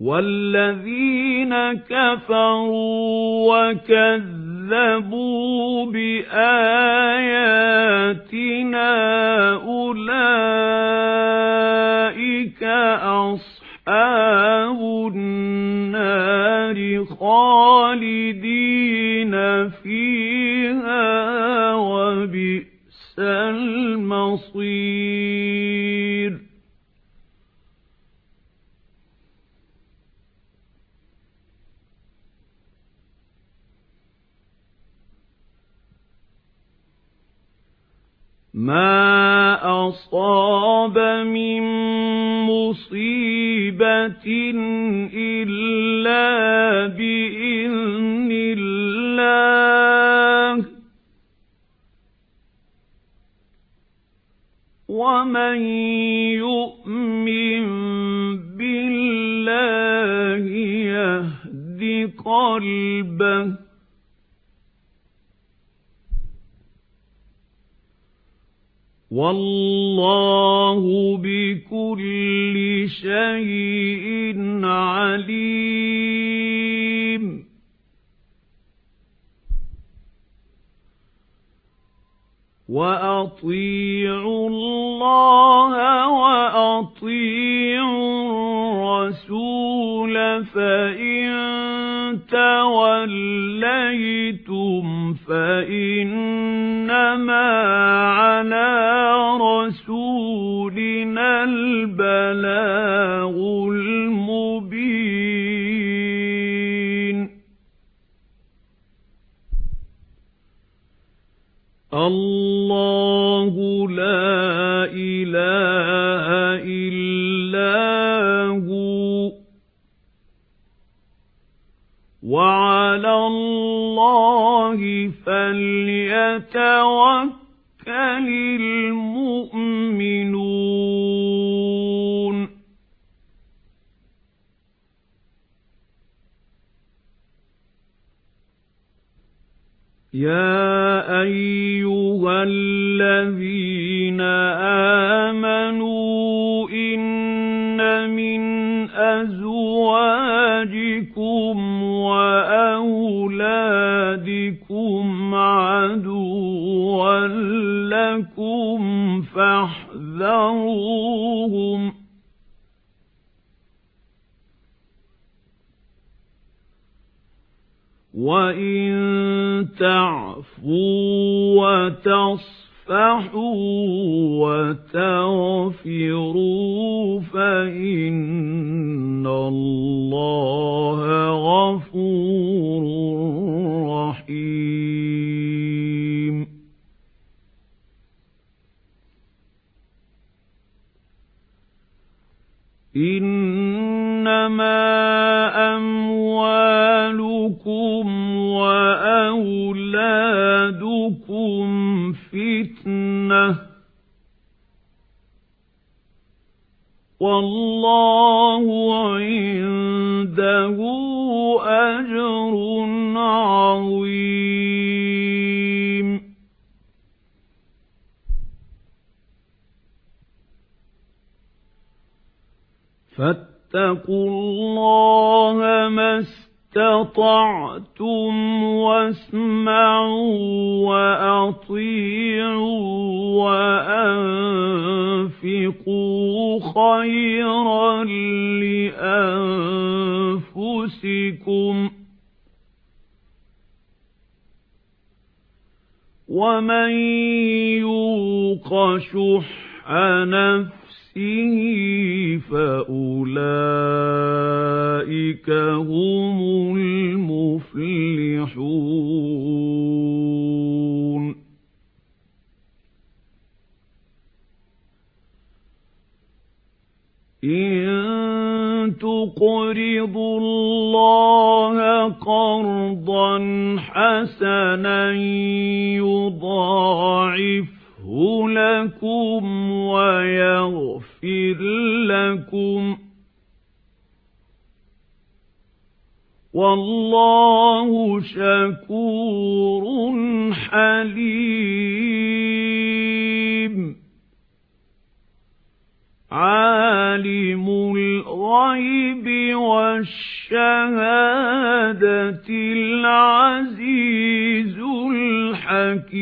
وَالَّذِينَ كَفَرُوا وَكَذَّبُوا بِآيَاتِنَا أُولَئِكَ أَصْحَابُ النَّارِ خَالِدِينَ فِيهَا وَبِئْسَ الْمَصِيرُ مَا أَصَابَ مِن مُّصِيبَةٍ إِلَّا بِإِذْنِ اللَّهِ وَمَن يُؤْمِن بِاللَّهِ يَهْدِ قَلْبَهُ وَاللَّهُ بِكُلِّ شَيْءٍ عَلِيمٌ. وَأَطِيعُوا اللَّهَ وَأَطِيعُوا الرَّسُولَ فَإِن تَوَلَّيْتُمْ فَإِنَّمَا عَلَى رَسُولِنَا الْبَلَاغُ الْمُبِينُ. اللَّهُ لَا إِلَٰهَ إِلَّا هُوَ. وَعَلَى اللَّهِ فَلْيَتَوَكَّلِ الْمُؤْمِنُونَ. يَا أَيُّهَا الَّذِينَ آمَنُوا وَإِن تَعْفُوا وَتَصْفَحُوا وَتَغْفِرُوا فَإِنَّ اللَّهَ غَفُورٌ رَّحِيمٌ. إِنَّمَا فِتْنَةٌ. وَاللَّهُ عِندَهُ أَجْرٌ عَظِيمٌ. فَاتَّقُوا اللَّهَ مَا اسْتَطَعْتُمْ وَاسْمَعُوا وَأَطِيعُوا وَأَنفِقُوا خَيْرًا لِأَنفُسِكُمْ وَمَن يُوقَ شُحَّ نَفْسِهِ فَأُولَئِكَ هُمُ الْمُفْلِحُونَ إِن تُقْرِضُوا اللَّهَ قَرْضًا حَسَنًا يُضَاعِفْهُ لَكُمْ وَيَغْفِرْ لَكُمْ وَاللَّهُ شَكُورٌ حَلِيمٌ. عَالِمُ الْغَيْبِ والشهادة العزيز الحكيم.